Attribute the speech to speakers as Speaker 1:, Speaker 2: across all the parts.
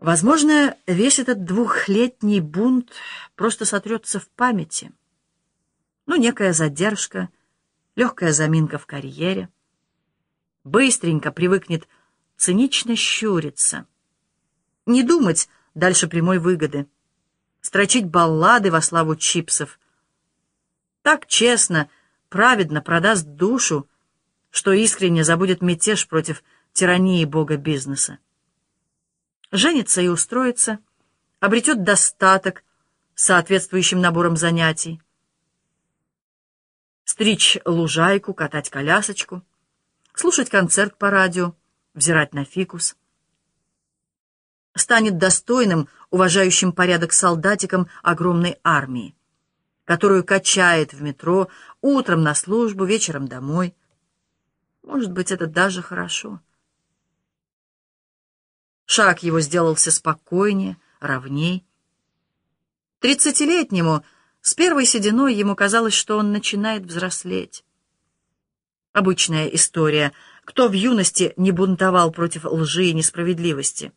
Speaker 1: Возможно, весь этот двухлетний бунт просто сотрется в памяти. Ну, некая задержка, легкая заминка в карьере. Быстренько привыкнет цинично щуриться. Не думать дальше прямой выгоды. Строчить баллады во славу чипсов. Так честно, праведно продаст душу, что искренне забудет мятеж против тирании бога бизнеса женится и устроится, обретет достаток соответствующим набором занятий. Стричь лужайку, катать колясочку, слушать концерт по радио, взирать на фикус. Станет достойным, уважающим порядок солдатиком огромной армии, которую качает в метро утром на службу, вечером домой. Может быть, это даже хорошо. Шаг его сделался спокойнее, ровней. Тридцатилетнему, с первой сединой, ему казалось, что он начинает взрослеть. Обычная история. Кто в юности не бунтовал против лжи и несправедливости?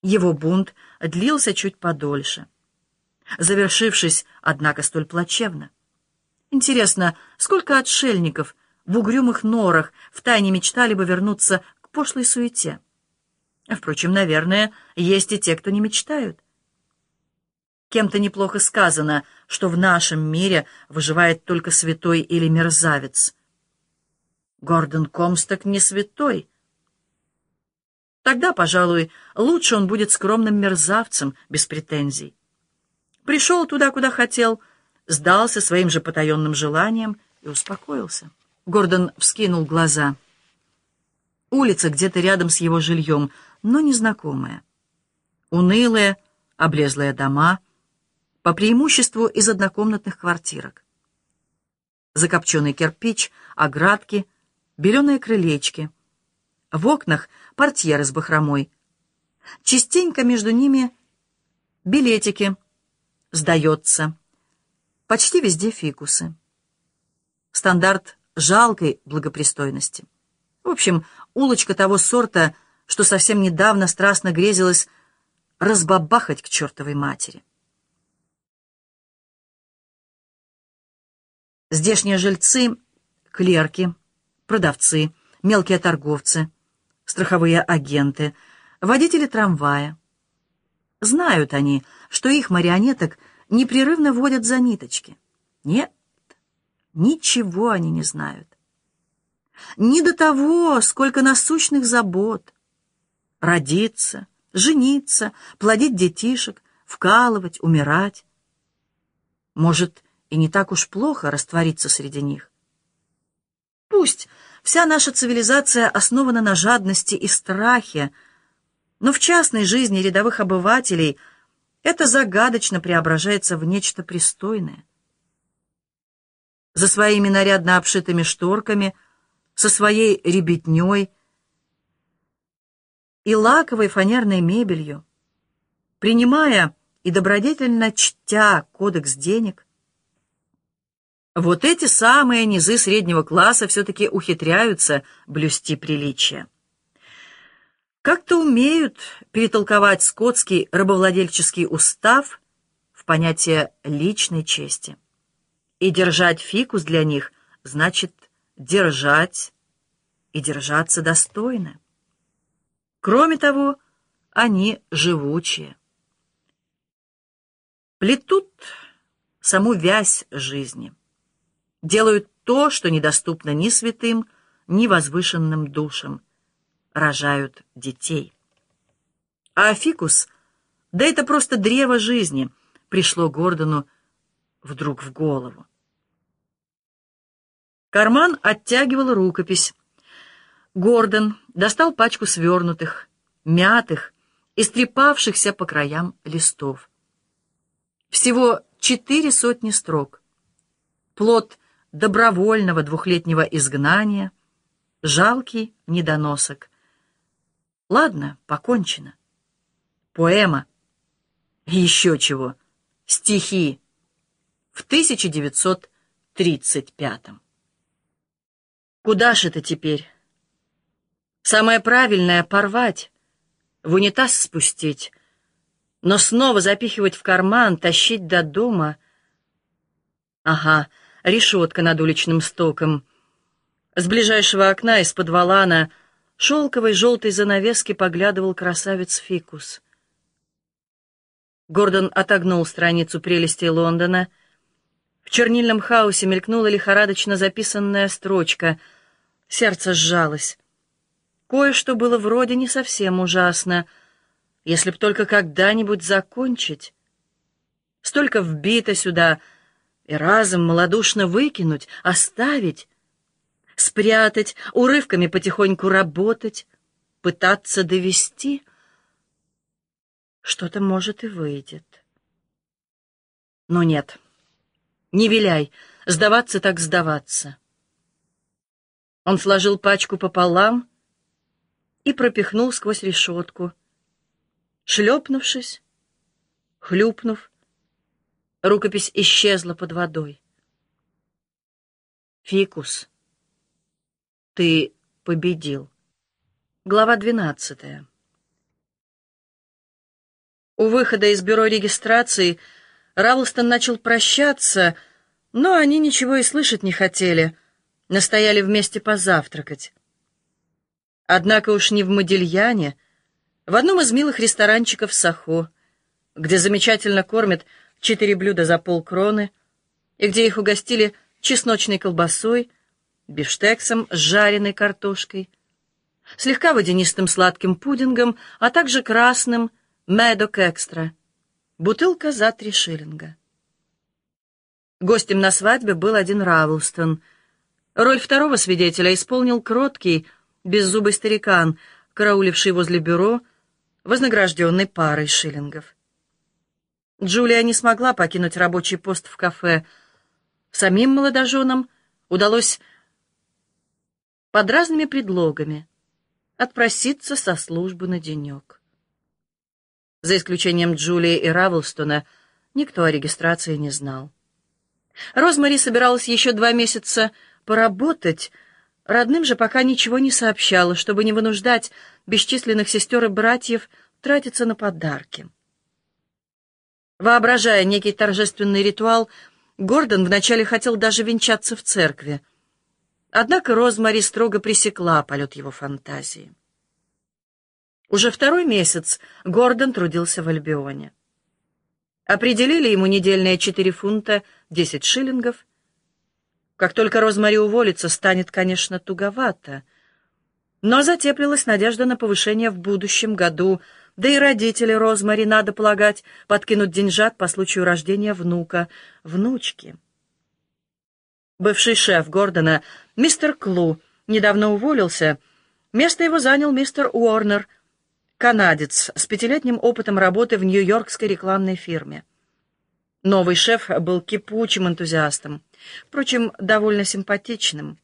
Speaker 1: Его бунт длился чуть подольше, завершившись, однако, столь плачевно. Интересно, сколько отшельников в угрюмых норах втайне мечтали бы вернуться к пошлой суете? Впрочем, наверное, есть и те, кто не мечтают. Кем-то неплохо сказано, что в нашем мире выживает только святой или мерзавец. Гордон Комсток не святой. Тогда, пожалуй, лучше он будет скромным мерзавцем, без претензий. Пришел туда, куда хотел, сдался своим же потаенным желаниям и успокоился. Гордон вскинул глаза. Улица где-то рядом с его жильем — но незнакомые. Унылые, облезлые дома, по преимуществу из однокомнатных квартирок. Закопченный кирпич, оградки, беленые крылечки. В окнах портьеры с бахромой. Частенько между ними билетики. Сдается. Почти везде фикусы. Стандарт жалкой благопристойности. В общем, улочка того сорта — что совсем недавно страстно грезилось разбабахать к чертовой матери. Здешние жильцы — клерки, продавцы, мелкие торговцы, страховые агенты, водители трамвая. Знают они, что их марионеток непрерывно водят за ниточки. Нет, ничего они не знают. Ни до того, сколько насущных забот, родиться, жениться, плодить детишек, вкалывать, умирать. Может, и не так уж плохо раствориться среди них. Пусть вся наша цивилизация основана на жадности и страхе, но в частной жизни рядовых обывателей это загадочно преображается в нечто пристойное. За своими нарядно обшитыми шторками, со своей ребятней, и лаковой фанерной мебелью, принимая и добродетельно чтя кодекс денег, вот эти самые низы среднего класса все-таки ухитряются блюсти приличие. Как-то умеют перетолковать скотский рабовладельческий устав в понятие личной чести. И держать фикус для них значит держать и держаться достойно. Кроме того, они живучие. Плетут саму вязь жизни. Делают то, что недоступно ни святым, ни возвышенным душам. Рожают детей. А фикус, да это просто древо жизни, пришло Гордону вдруг в голову. Карман оттягивал рукопись. Гордон достал пачку свернутых, мятых, истрепавшихся по краям листов. Всего четыре сотни строк. Плод добровольного двухлетнего изгнания, жалкий недоносок. Ладно, покончено. Поэма. Еще чего. Стихи. В 1935 Куда ж это теперь? Самое правильное — порвать, в унитаз спустить, но снова запихивать в карман, тащить до дома. Ага, решетка над уличным стоком. С ближайшего окна из-под валана шелковой желтой занавески поглядывал красавец Фикус. Гордон отогнул страницу прелестей Лондона. В чернильном хаосе мелькнула лихорадочно записанная строчка. Сердце сжалось. Кое-что было вроде не совсем ужасно, если б только когда-нибудь закончить. Столько вбито сюда, и разом малодушно выкинуть, оставить, спрятать, урывками потихоньку работать, пытаться довести — что-то, может, и выйдет. Но нет, не виляй, сдаваться так сдаваться. Он сложил пачку пополам и пропихнул сквозь решетку. Шлепнувшись, хлюпнув, рукопись исчезла под водой. Фикус, ты победил. Глава двенадцатая. У выхода из бюро регистрации Равлстон начал прощаться, но они ничего и слышать не хотели, настояли вместе позавтракать. Однако уж не в Модильяне, в одном из милых ресторанчиков Сахо, где замечательно кормят четыре блюда за полкроны, и где их угостили чесночной колбасой, бифштексом с жареной картошкой, слегка водянистым сладким пудингом, а также красным, Медок экстра. Бутылка за три шиллинга. Гостем на свадьбе был один Равлстон. Роль второго свидетеля исполнил кроткий, беззубый старикан, карауливший возле бюро, вознагражденный парой шиллингов. Джулия не смогла покинуть рабочий пост в кафе. Самим молодоженам удалось под разными предлогами отпроситься со службы на денек. За исключением Джулии и Равлстона, никто о регистрации не знал. Розмари собиралась еще два месяца поработать, родным же пока ничего не сообщала, чтобы не вынуждать бесчисленных сестер и братьев тратиться на подарки. Воображая некий торжественный ритуал, Гордон вначале хотел даже венчаться в церкви. Однако Розмари строго пресекла полет его фантазии. Уже второй месяц Гордон трудился в Альбионе. Определили ему недельные 4 фунта 10 шиллингов. Как только Розмари уволится, станет, конечно, туговато. Но затеплилась надежда на повышение в будущем году, да и родители Розмари, надо полагать, подкинут деньжат по случаю рождения внука, внучки. Бывший шеф Гордона, мистер Клу, недавно уволился. Место его занял мистер Уорнер — канадец с пятилетним опытом работы в нью-йоркской рекламной фирме. Новый шеф был кипучим энтузиастом, впрочем, довольно симпатичным.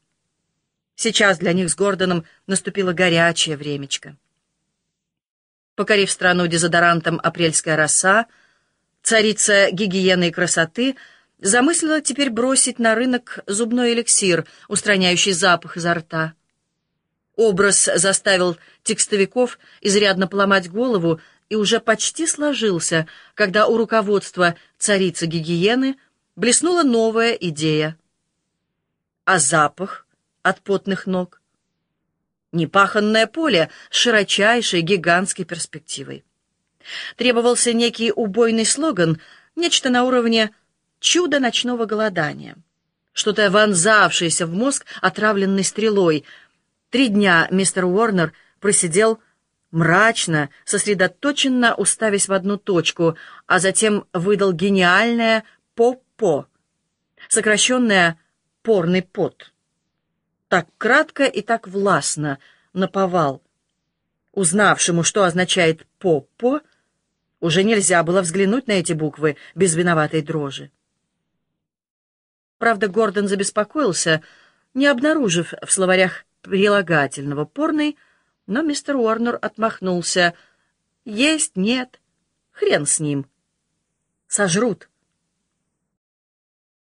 Speaker 1: Сейчас для них с Гордоном наступило горячее времечко. Покорив страну дезодорантом «Апрельская роса», царица гигиены и красоты замыслила теперь бросить на рынок зубной эликсир, устраняющий запах изо рта. Образ заставил текстовиков изрядно поломать голову и уже почти сложился, когда у руководства царицы гигиены блеснула новая идея. А запах от потных ног? Непаханное поле с широчайшей гигантской перспективой. Требовался некий убойный слоган, нечто на уровне «чудо ночного голодания», что-то вонзавшееся в мозг отравленной стрелой — Три дня мистер Уорнер просидел мрачно, сосредоточенно уставясь в одну точку, а затем выдал гениальное «по-по», сокращенное «порный пот». Так кратко и так властно наповал. Узнавшему, что означает «по-по», уже нельзя было взглянуть на эти буквы без виноватой дрожи. Правда, Гордон забеспокоился, не обнаружив в словарях прилагательного «порный», но мистер Уорнер отмахнулся. «Есть, нет, хрен с ним. Сожрут».